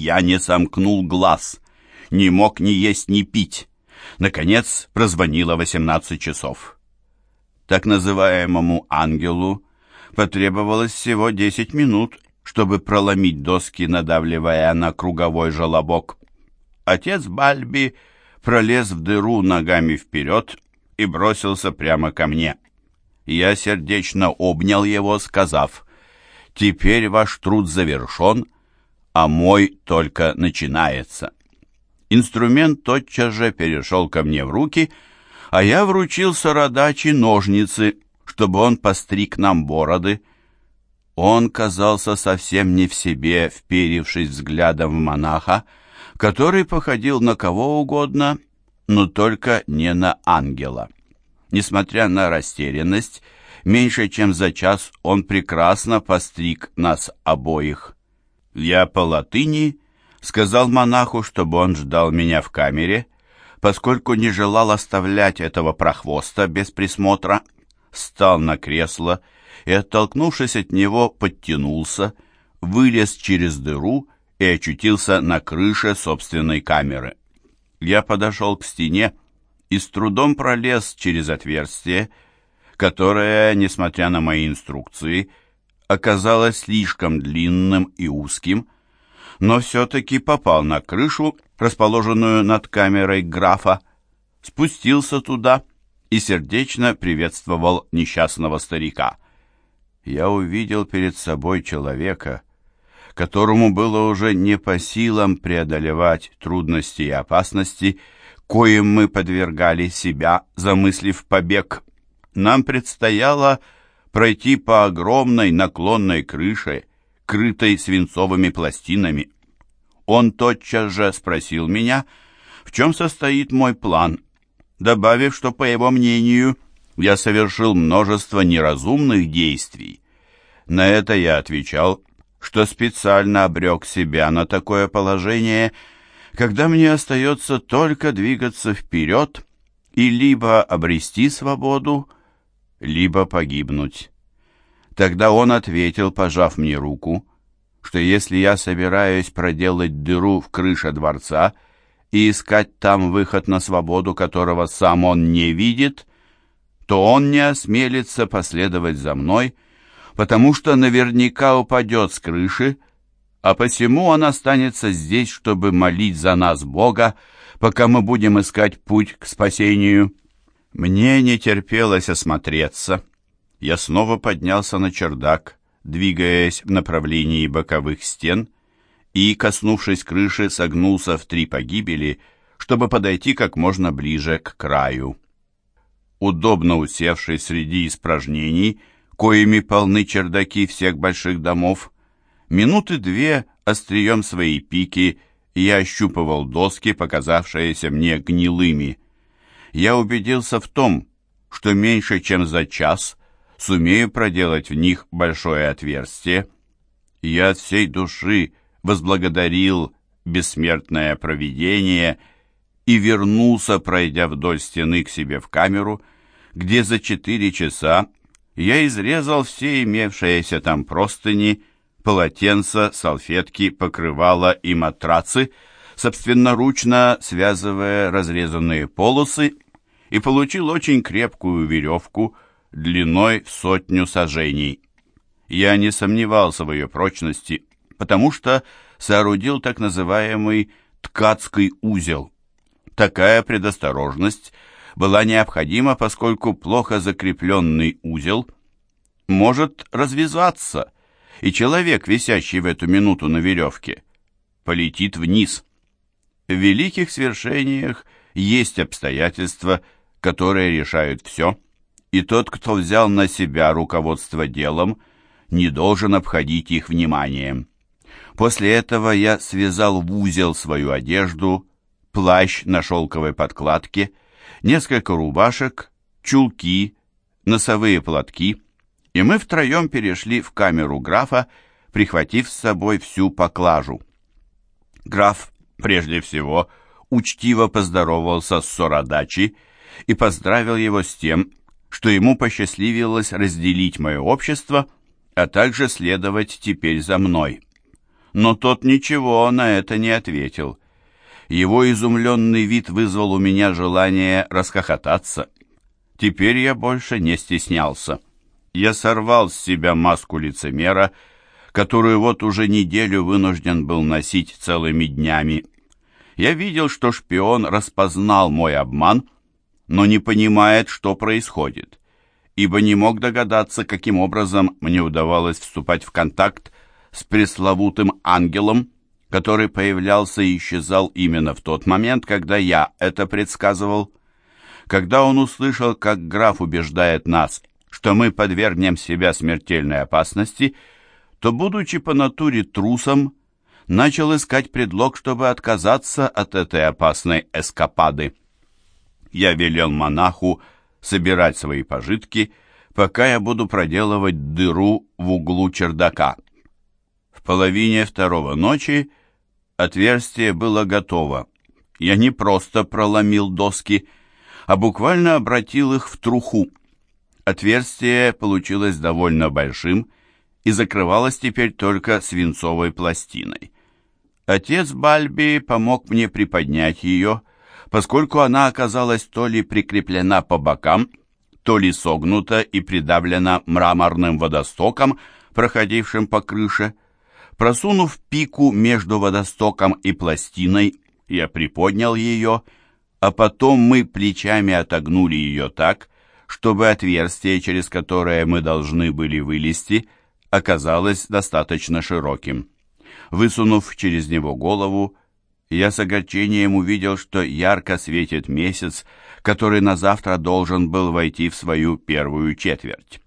Я не сомкнул глаз, не мог ни есть, ни пить. Наконец прозвонило 18 часов. Так называемому ангелу потребовалось всего 10 минут, чтобы проломить доски, надавливая на круговой желобок. Отец Бальби пролез в дыру ногами вперед и бросился прямо ко мне. Я сердечно обнял его, сказав, «Теперь ваш труд завершен, а мой только начинается». Инструмент тотчас же перешел ко мне в руки, а я вручил Сородачи ножницы, чтобы он постриг нам бороды. Он казался совсем не в себе, вперившись взглядом в монаха, который походил на кого угодно, но только не на ангела. Несмотря на растерянность, меньше чем за час он прекрасно постриг нас обоих. Я по латыни сказал монаху, чтобы он ждал меня в камере, поскольку не желал оставлять этого прохвоста без присмотра, встал на кресло и, оттолкнувшись от него, подтянулся, вылез через дыру и очутился на крыше собственной камеры. Я подошел к стене и с трудом пролез через отверстие, которое, несмотря на мои инструкции, оказалось слишком длинным и узким, но все-таки попал на крышу, расположенную над камерой графа, спустился туда и сердечно приветствовал несчастного старика. Я увидел перед собой человека, которому было уже не по силам преодолевать трудности и опасности, коим мы подвергали себя, замыслив побег. Нам предстояло пройти по огромной наклонной крыше, крытой свинцовыми пластинами. Он тотчас же спросил меня, в чем состоит мой план, добавив, что, по его мнению, я совершил множество неразумных действий. На это я отвечал, что специально обрек себя на такое положение, когда мне остается только двигаться вперед и либо обрести свободу, либо погибнуть. Тогда он ответил, пожав мне руку, что если я собираюсь проделать дыру в крыше дворца и искать там выход на свободу, которого сам он не видит, то он не осмелится последовать за мной, потому что наверняка упадет с крыши, а посему он останется здесь, чтобы молить за нас Бога, пока мы будем искать путь к спасению. Мне не терпелось осмотреться. Я снова поднялся на чердак, двигаясь в направлении боковых стен, и, коснувшись крыши, согнулся в три погибели, чтобы подойти как можно ближе к краю. Удобно усевшись среди испражнений, коими полны чердаки всех больших домов. Минуты две острием своей пики я ощупывал доски, показавшиеся мне гнилыми. Я убедился в том, что меньше чем за час сумею проделать в них большое отверстие. Я от всей души возблагодарил бессмертное провидение и вернулся, пройдя вдоль стены к себе в камеру, где за четыре часа я изрезал все имевшиеся там простыни, полотенца, салфетки, покрывала и матрацы, собственноручно связывая разрезанные полосы, и получил очень крепкую веревку длиной в сотню сажений. Я не сомневался в ее прочности, потому что соорудил так называемый ткацкий узел. Такая предосторожность – была необходима, поскольку плохо закрепленный узел может развязаться, и человек, висящий в эту минуту на веревке, полетит вниз. В великих свершениях есть обстоятельства, которые решают все, и тот, кто взял на себя руководство делом, не должен обходить их вниманием. После этого я связал в узел свою одежду, плащ на шелковой подкладке – несколько рубашек, чулки, носовые платки, и мы втроем перешли в камеру графа, прихватив с собой всю поклажу. Граф, прежде всего, учтиво поздоровался с Сородачи и поздравил его с тем, что ему посчастливилось разделить мое общество, а также следовать теперь за мной. Но тот ничего на это не ответил. Его изумленный вид вызвал у меня желание расхохотаться. Теперь я больше не стеснялся. Я сорвал с себя маску лицемера, которую вот уже неделю вынужден был носить целыми днями. Я видел, что шпион распознал мой обман, но не понимает, что происходит, ибо не мог догадаться, каким образом мне удавалось вступать в контакт с пресловутым ангелом, который появлялся и исчезал именно в тот момент, когда я это предсказывал. Когда он услышал, как граф убеждает нас, что мы подвергнем себя смертельной опасности, то, будучи по натуре трусом, начал искать предлог, чтобы отказаться от этой опасной эскапады. Я велел монаху собирать свои пожитки, пока я буду проделывать дыру в углу чердака. В половине второго ночи отверстие было готово. Я не просто проломил доски, а буквально обратил их в труху. Отверстие получилось довольно большим и закрывалось теперь только свинцовой пластиной. Отец Бальби помог мне приподнять ее, поскольку она оказалась то ли прикреплена по бокам, то ли согнута и придавлена мраморным водостоком, проходившим по крыше. Просунув пику между водостоком и пластиной, я приподнял ее, а потом мы плечами отогнули ее так, чтобы отверстие, через которое мы должны были вылезти, оказалось достаточно широким. Высунув через него голову, я с огорчением увидел, что ярко светит месяц, который на завтра должен был войти в свою первую четверть.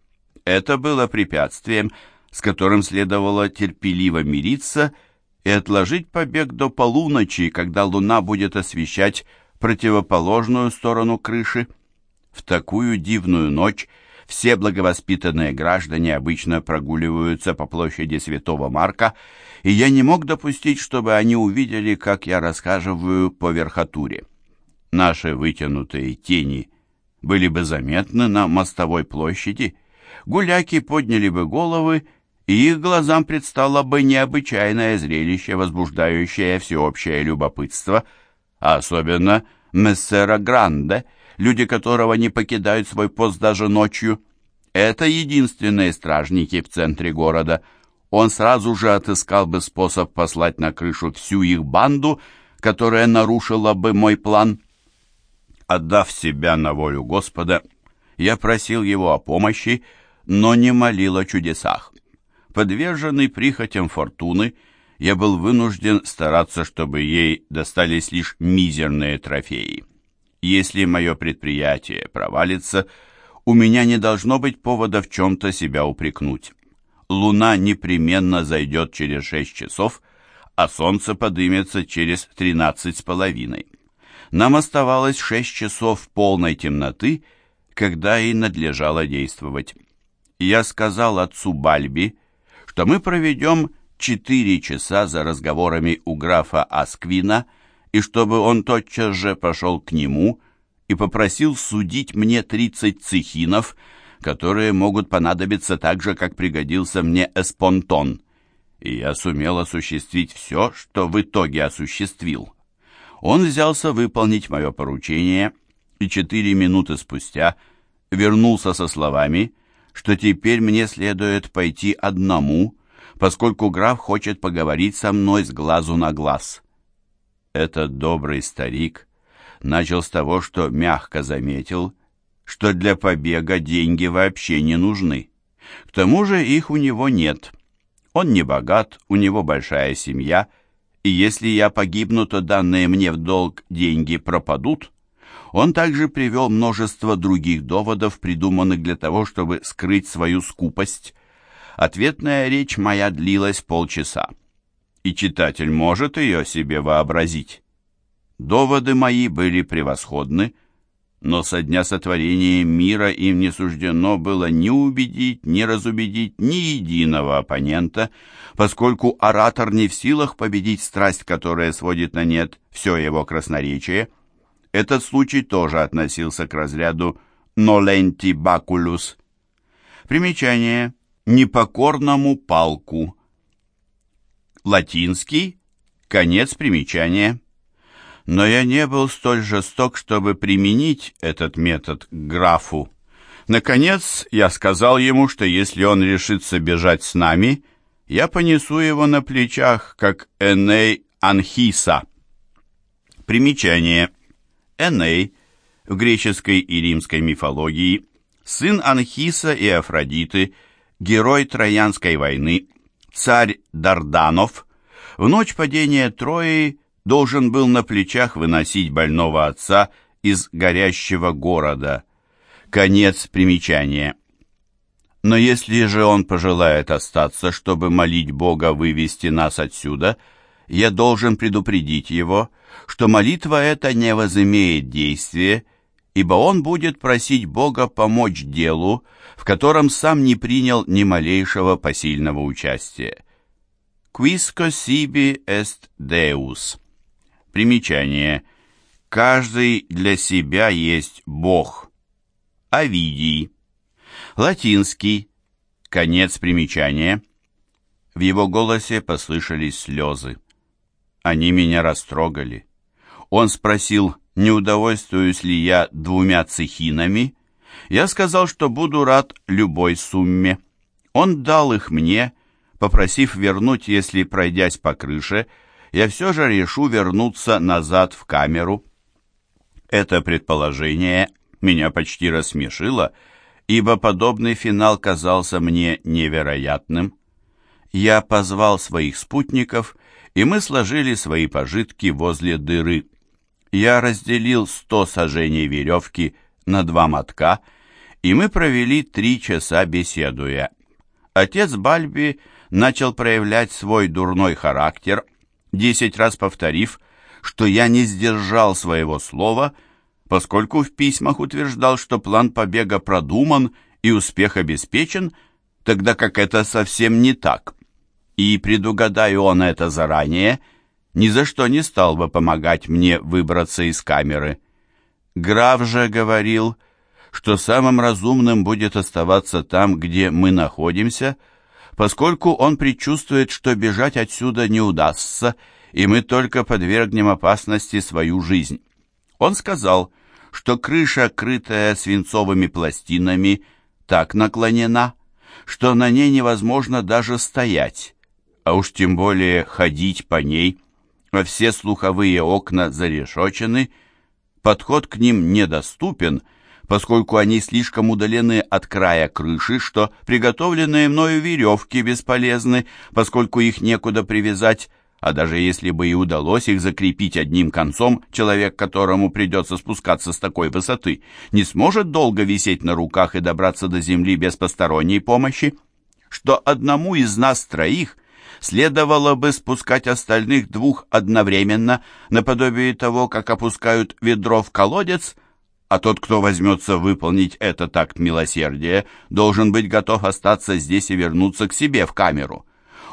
Это было препятствием, с которым следовало терпеливо мириться и отложить побег до полуночи, когда луна будет освещать противоположную сторону крыши. В такую дивную ночь все благовоспитанные граждане обычно прогуливаются по площади Святого Марка, и я не мог допустить, чтобы они увидели, как я расхаживаю по верхотуре. Наши вытянутые тени были бы заметны на мостовой площади, гуляки подняли бы головы, и их глазам предстало бы необычайное зрелище, возбуждающее всеобщее любопытство, а особенно мессера Гранде — люди которого не покидают свой пост даже ночью. Это единственные стражники в центре города. Он сразу же отыскал бы способ послать на крышу всю их банду, которая нарушила бы мой план. Отдав себя на волю Господа, я просил его о помощи, но не молил о чудесах. Подверженный прихотям фортуны, я был вынужден стараться, чтобы ей достались лишь мизерные трофеи. Если мое предприятие провалится, у меня не должно быть повода в чем-то себя упрекнуть. Луна непременно зайдет через шесть часов, а солнце подымется через тринадцать с половиной. Нам оставалось шесть часов полной темноты, когда и надлежало действовать. Я сказал отцу Бальби, что мы проведем четыре часа за разговорами у графа Асквина – и чтобы он тотчас же пошел к нему и попросил судить мне тридцать цехинов, которые могут понадобиться так же, как пригодился мне эспонтон. И я сумел осуществить все, что в итоге осуществил. Он взялся выполнить мое поручение, и четыре минуты спустя вернулся со словами, что теперь мне следует пойти одному, поскольку граф хочет поговорить со мной с глазу на глаз. Этот добрый старик начал с того, что мягко заметил, что для побега деньги вообще не нужны. К тому же их у него нет. Он не богат, у него большая семья, и если я погибну, то данные мне в долг деньги пропадут. Он также привел множество других доводов, придуманных для того, чтобы скрыть свою скупость. Ответная речь моя длилась полчаса и читатель может ее себе вообразить. Доводы мои были превосходны, но со дня сотворения мира им не суждено было ни убедить, ни разубедить ни единого оппонента, поскольку оратор не в силах победить страсть, которая сводит на нет все его красноречие. Этот случай тоже относился к разряду «ноленти бакулус». Примечание «непокорному палку» Латинский. Конец примечания. Но я не был столь жесток, чтобы применить этот метод к графу. Наконец, я сказал ему, что если он решится бежать с нами, я понесу его на плечах, как Эней Анхиса. Примечание. Эней в греческой и римской мифологии сын Анхиса и Афродиты, герой Троянской войны, царь Дарданов, в ночь падения Трои должен был на плечах выносить больного отца из горящего города. Конец примечания. Но если же он пожелает остаться, чтобы молить Бога вывести нас отсюда, я должен предупредить его, что молитва эта не возымеет действия, ибо он будет просить Бога помочь делу, в котором сам не принял ни малейшего посильного участия. Quisco sibi est Deus. Примечание. Каждый для себя есть Бог. Овидий. Латинский. Конец примечания. В его голосе послышались слезы. Они меня растрогали. Он спросил, не удовольствуюсь ли я двумя цехинами. Я сказал, что буду рад любой сумме. Он дал их мне, попросив вернуть, если, пройдясь по крыше, я все же решу вернуться назад в камеру. Это предположение меня почти рассмешило, ибо подобный финал казался мне невероятным. Я позвал своих спутников, и мы сложили свои пожитки возле дыры. Я разделил сто сажений веревки на два мотка, и мы провели три часа беседуя. Отец Бальби начал проявлять свой дурной характер, десять раз повторив, что я не сдержал своего слова, поскольку в письмах утверждал, что план побега продуман и успех обеспечен, тогда как это совсем не так. И предугадаю он это заранее, ни за что не стал бы помогать мне выбраться из камеры. Граф же говорил, что самым разумным будет оставаться там, где мы находимся, поскольку он предчувствует, что бежать отсюда не удастся, и мы только подвергнем опасности свою жизнь. Он сказал, что крыша, крытая свинцовыми пластинами, так наклонена, что на ней невозможно даже стоять, а уж тем более ходить по ней, а все слуховые окна зарешочены, подход к ним недоступен, поскольку они слишком удалены от края крыши, что приготовленные мною веревки бесполезны, поскольку их некуда привязать, а даже если бы и удалось их закрепить одним концом, человек, которому придется спускаться с такой высоты, не сможет долго висеть на руках и добраться до земли без посторонней помощи, что одному из нас троих следовало бы спускать остальных двух одновременно, наподобие того, как опускают ведро в колодец, а тот, кто возьмется выполнить этот акт милосердия, должен быть готов остаться здесь и вернуться к себе в камеру.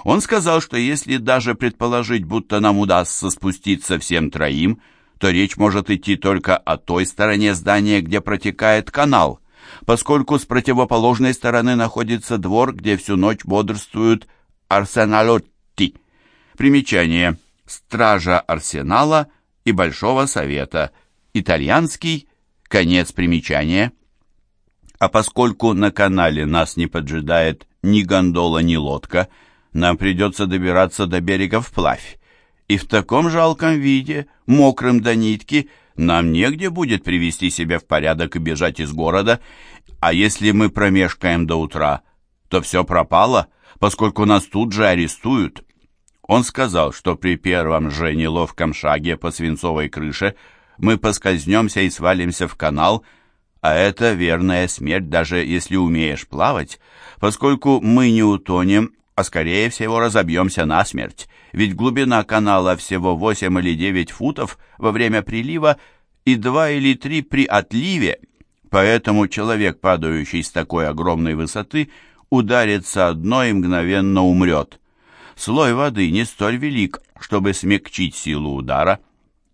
Он сказал, что если даже предположить, будто нам удастся спуститься всем троим, то речь может идти только о той стороне здания, где протекает канал, поскольку с противоположной стороны находится двор, где всю ночь бодрствуют арсеналотти. Примечание. Стража арсенала и Большого совета. Итальянский Конец примечания. А поскольку на канале нас не поджидает ни гондола, ни лодка, нам придется добираться до берега вплавь. И в таком жалком виде, мокрым до нитки, нам негде будет привести себя в порядок и бежать из города. А если мы промешкаем до утра, то все пропало, поскольку нас тут же арестуют. Он сказал, что при первом же неловком шаге по свинцовой крыше – мы поскользнемся и свалимся в канал, а это верная смерть, даже если умеешь плавать, поскольку мы не утонем, а скорее всего разобьемся насмерть, ведь глубина канала всего 8 или 9 футов во время прилива и 2 или 3 при отливе, поэтому человек, падающий с такой огромной высоты, ударится одно и мгновенно умрет. Слой воды не столь велик, чтобы смягчить силу удара,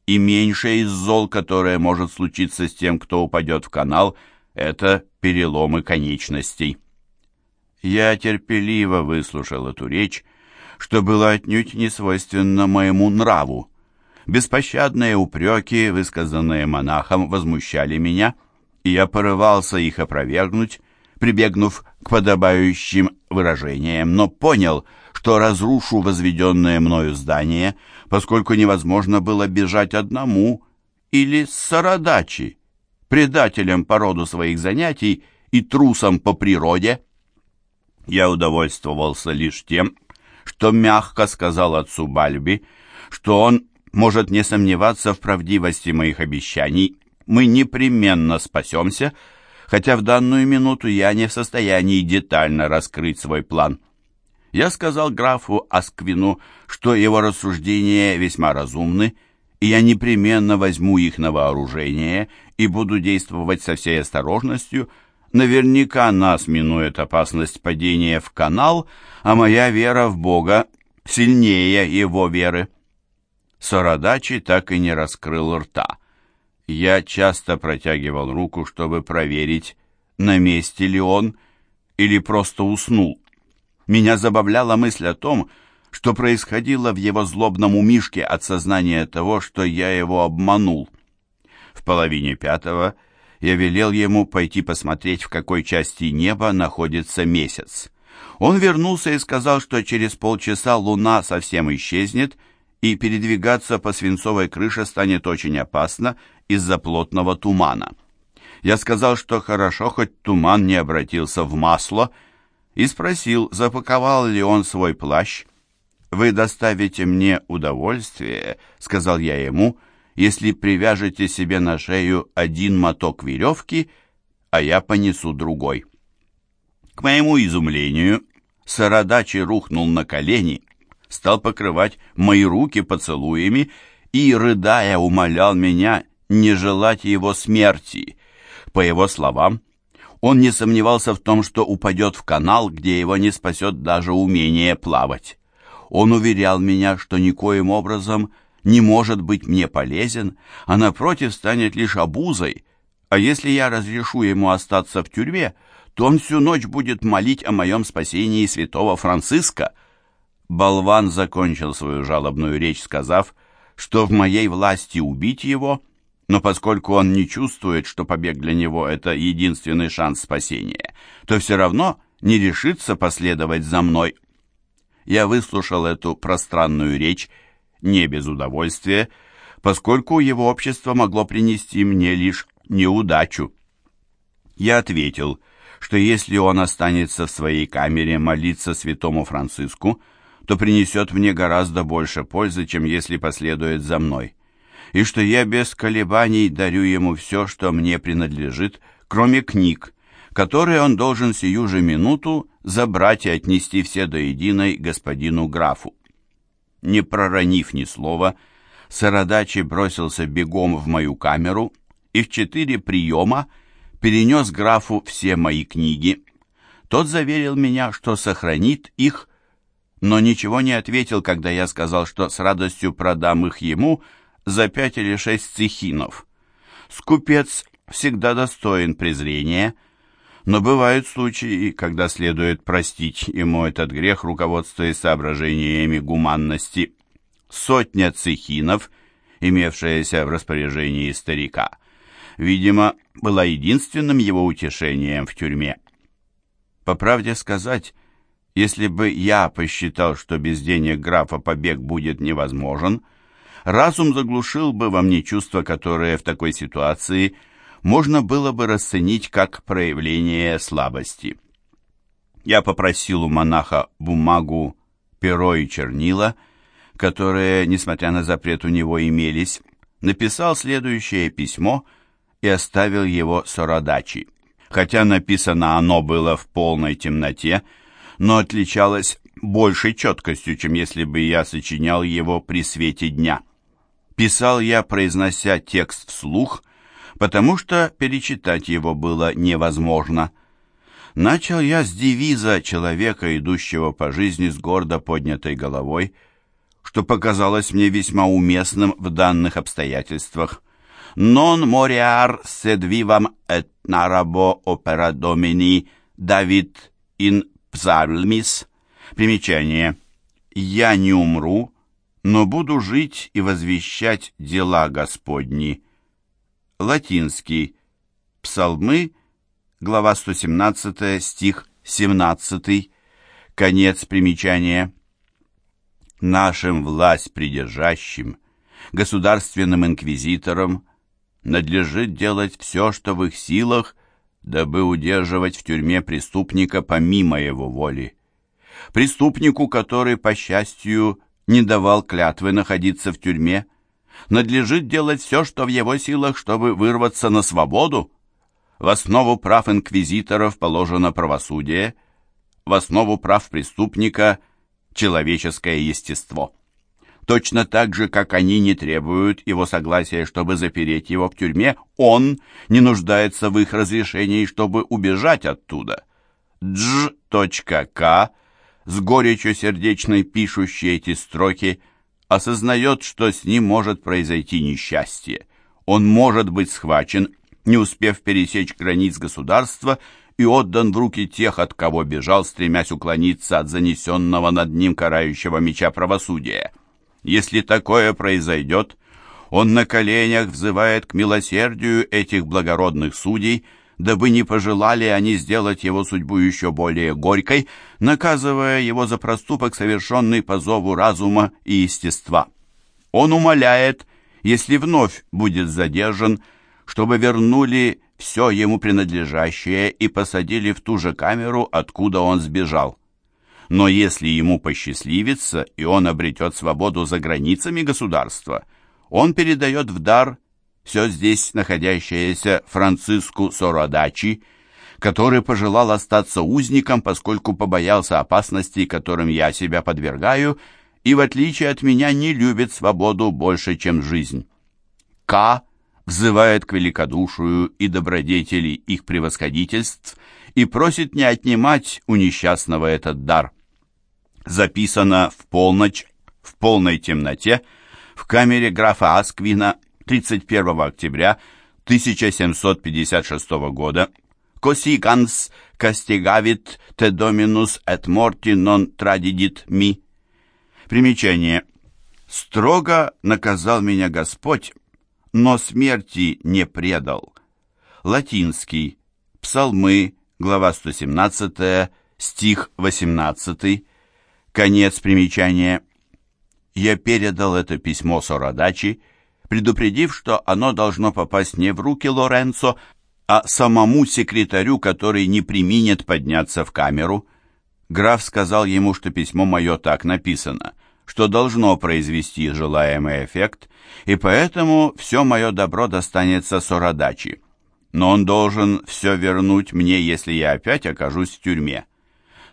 и меньшее из зол, которое может случиться с тем, кто упадет в канал, это переломы конечностей. Я терпеливо выслушал эту речь, что было отнюдь не свойственно моему нраву. Беспощадные упреки, высказанные монахом, возмущали меня, и я порывался их опровергнуть, прибегнув к подобающим выражениям, но понял, что разрушу возведенное мною здание, поскольку невозможно было бежать одному или с сородачи, предателем по роду своих занятий и трусом по природе. Я удовольствовался лишь тем, что мягко сказал отцу Бальби, что он может не сомневаться в правдивости моих обещаний, мы непременно спасемся, хотя в данную минуту я не в состоянии детально раскрыть свой план. Я сказал графу Асквину, что его рассуждения весьма разумны, и я непременно возьму их на вооружение и буду действовать со всей осторожностью. Наверняка нас минует опасность падения в канал, а моя вера в Бога сильнее его веры. Сородачи так и не раскрыл рта. Я часто протягивал руку, чтобы проверить, на месте ли он или просто уснул. Меня забавляла мысль о том, что происходило в его злобном умишке от сознания того, что я его обманул. В половине пятого я велел ему пойти посмотреть, в какой части неба находится месяц. Он вернулся и сказал, что через полчаса луна совсем исчезнет, и передвигаться по свинцовой крыше станет очень опасно из-за плотного тумана. Я сказал, что хорошо, хоть туман не обратился в масло, и спросил, запаковал ли он свой плащ. «Вы доставите мне удовольствие», — сказал я ему, «если привяжете себе на шею один моток веревки, а я понесу другой». К моему изумлению, Сародачи рухнул на колени стал покрывать мои руки поцелуями и, рыдая, умолял меня не желать его смерти. По его словам, он не сомневался в том, что упадет в канал, где его не спасет даже умение плавать. Он уверял меня, что никоим образом не может быть мне полезен, а напротив станет лишь обузой, а если я разрешу ему остаться в тюрьме, то он всю ночь будет молить о моем спасении святого Франциска — Болван закончил свою жалобную речь, сказав, что в моей власти убить его, но поскольку он не чувствует, что побег для него – это единственный шанс спасения, то все равно не решится последовать за мной. Я выслушал эту пространную речь не без удовольствия, поскольку его общество могло принести мне лишь неудачу. Я ответил, что если он останется в своей камере молиться святому Франциску – то принесет мне гораздо больше пользы, чем если последует за мной, и что я без колебаний дарю ему все, что мне принадлежит, кроме книг, которые он должен сию же минуту забрать и отнести все до единой господину графу. Не проронив ни слова, Сародачи бросился бегом в мою камеру и в четыре приема перенес графу все мои книги. Тот заверил меня, что сохранит их но ничего не ответил, когда я сказал, что с радостью продам их ему за пять или шесть цехинов. Скупец всегда достоин презрения, но бывают случаи, когда следует простить ему этот грех, руководствуясь соображениями гуманности. Сотня цехинов, имевшаяся в распоряжении старика, видимо, была единственным его утешением в тюрьме. По правде сказать, если бы я посчитал, что без денег графа побег будет невозможен, разум заглушил бы во мне чувства, которые в такой ситуации можно было бы расценить как проявление слабости. Я попросил у монаха бумагу, перо и чернила, которые, несмотря на запрет у него имелись, написал следующее письмо и оставил его Сородачи. Хотя написано оно было в полной темноте, но отличалась большей четкостью, чем если бы я сочинял его при свете дня. Писал я, произнося текст вслух, потому что перечитать его было невозможно. Начал я с девиза человека, идущего по жизни с гордо поднятой головой, что показалось мне весьма уместным в данных обстоятельствах. «Non moriar sed vivam et narabo opera domini David in Псальмис. Примечание. «Я не умру, но буду жить и возвещать дела Господни». Латинский. Псалмы, глава 117, стих 17. Конец примечания. Нашим власть придержащим, государственным инквизиторам, надлежит делать все, что в их силах, дабы удерживать в тюрьме преступника помимо его воли. Преступнику, который, по счастью, не давал клятвы находиться в тюрьме, надлежит делать все, что в его силах, чтобы вырваться на свободу. В основу прав инквизиторов положено правосудие, в основу прав преступника – человеческое естество. Точно так же, как они не требуют его согласия, чтобы запереть его в тюрьме, он не нуждается в их разрешении, чтобы убежать оттуда. Дж.К. с горечью сердечной пишущий эти строки – осознает, что с ним может произойти несчастье. Он может быть схвачен, не успев пересечь границ государства, и отдан в руки тех, от кого бежал, стремясь уклониться от занесенного над ним карающего меча правосудия. Если такое произойдет, он на коленях взывает к милосердию этих благородных судей, дабы не пожелали они сделать его судьбу еще более горькой, наказывая его за проступок, совершенный по зову разума и естества. Он умоляет, если вновь будет задержан, чтобы вернули все ему принадлежащее и посадили в ту же камеру, откуда он сбежал. Но если ему посчастливится, и он обретет свободу за границами государства, он передает в дар все здесь находящееся Франциску Сородачи, который пожелал остаться узником, поскольку побоялся опасностей, которым я себя подвергаю, и в отличие от меня не любит свободу больше, чем жизнь. К взывает к великодушию и добродетели их превосходительств и просит не отнимать у несчастного этот дар. Записано в полночь, в полной темноте, в камере графа Асквина 31 октября 1756 года «Косиганс кастигавит те доминус et morti non tradidit mi». Примечание. «Строго наказал меня Господь, но смерти не предал». Латинский. Псалмы, глава 117, стих 18. Конец примечания. Я передал это письмо Сородачи, предупредив, что оно должно попасть не в руки Лоренцо, а самому секретарю, который не применит подняться в камеру. Граф сказал ему, что письмо мое так написано, что должно произвести желаемый эффект, и поэтому все мое добро достанется Сородачи. Но он должен все вернуть мне, если я опять окажусь в тюрьме.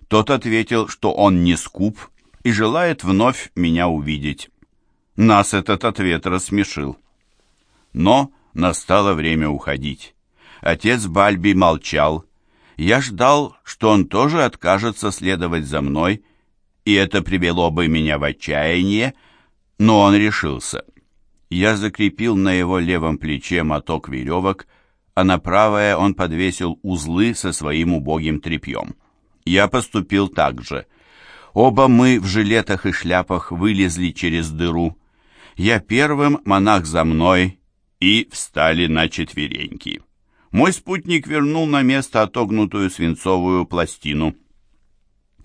Тот ответил, что он не скуп и желает вновь меня увидеть. Нас этот ответ рассмешил. Но настало время уходить. Отец Бальби молчал. Я ждал, что он тоже откажется следовать за мной, и это привело бы меня в отчаяние, но он решился. Я закрепил на его левом плече моток веревок, а на правое он подвесил узлы со своим убогим тряпьем. Я поступил так же. Оба мы в жилетах и шляпах вылезли через дыру. Я первым, монах за мной, и встали на четвереньки. Мой спутник вернул на место отогнутую свинцовую пластину.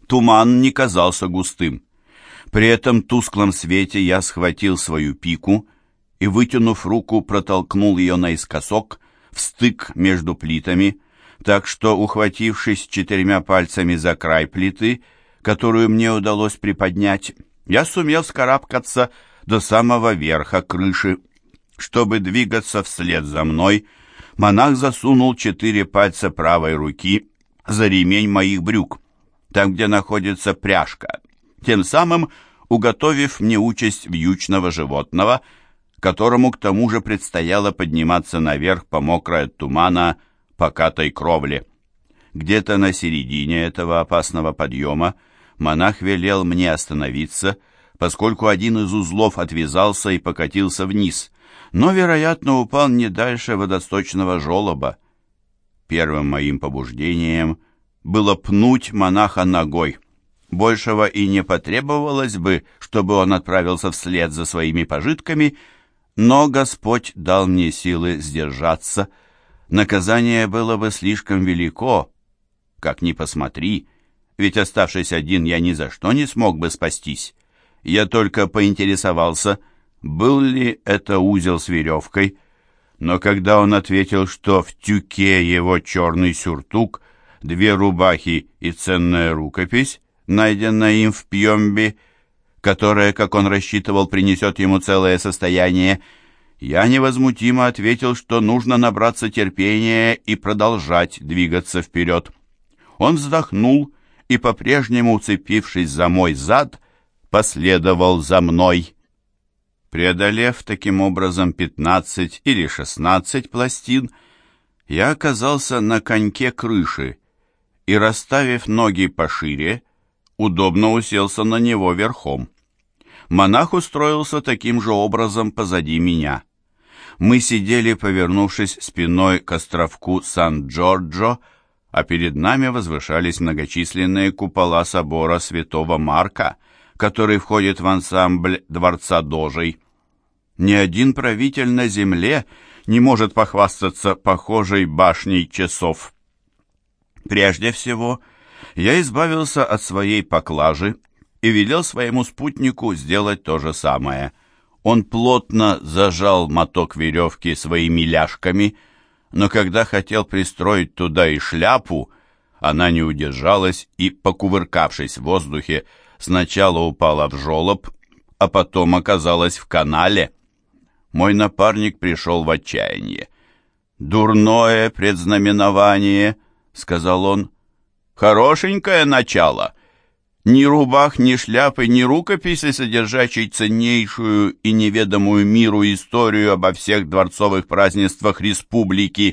Туман не казался густым. При этом тусклом свете я схватил свою пику и, вытянув руку, протолкнул ее наискосок в стык между плитами, так что, ухватившись четырьмя пальцами за край плиты, которую мне удалось приподнять, я сумел скарабкаться до самого верха крыши. Чтобы двигаться вслед за мной, монах засунул четыре пальца правой руки за ремень моих брюк, там, где находится пряжка, тем самым уготовив мне участь вьючного животного, которому к тому же предстояло подниматься наверх по мокрой от тумана покатой кровле. Где-то на середине этого опасного подъема монах велел мне остановиться, поскольку один из узлов отвязался и покатился вниз, но, вероятно, упал не дальше водосточного желоба. Первым моим побуждением было пнуть монаха ногой. Большего и не потребовалось бы, чтобы он отправился вслед за своими пожитками, но Господь дал мне силы сдержаться. Наказание было бы слишком велико, как ни посмотри, ведь оставшись один я ни за что не смог бы спастись. Я только поинтересовался, был ли это узел с веревкой, но когда он ответил, что в тюке его черный сюртук, две рубахи и ценная рукопись, найденная им в Пьемби, которая, как он рассчитывал, принесет ему целое состояние, я невозмутимо ответил, что нужно набраться терпения и продолжать двигаться вперед. Он вздохнул и, по-прежнему уцепившись за мой зад, последовал за мной. Преодолев таким образом пятнадцать или шестнадцать пластин, я оказался на коньке крыши и, расставив ноги пошире, удобно уселся на него верхом. Монах устроился таким же образом позади меня. Мы сидели, повернувшись спиной к островку Сан-Джорджо, а перед нами возвышались многочисленные купола собора святого Марка, который входит в ансамбль Дворца Дожей. Ни один правитель на земле не может похвастаться похожей башней часов. Прежде всего, я избавился от своей поклажи и велел своему спутнику сделать то же самое. Он плотно зажал моток веревки своими ляжками, но когда хотел пристроить туда и шляпу, она не удержалась и, покувыркавшись в воздухе, сначала упала в жолоб, а потом оказалась в канале. Мой напарник пришел в отчаяние. «Дурное предзнаменование», — сказал он, — «хорошенькое начало». Ни рубах, ни шляпы, ни рукописи, содержащей ценнейшую и неведомую миру историю обо всех дворцовых празднествах республики,